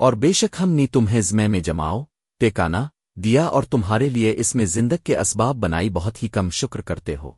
اور بے شک ہم نی تمہیں زمے میں جماؤ، ٹیکانا، دیا اور تمہارے لیے اس میں زندگ کے اسباب بنائی بہت ہی کم شکر کرتے ہو۔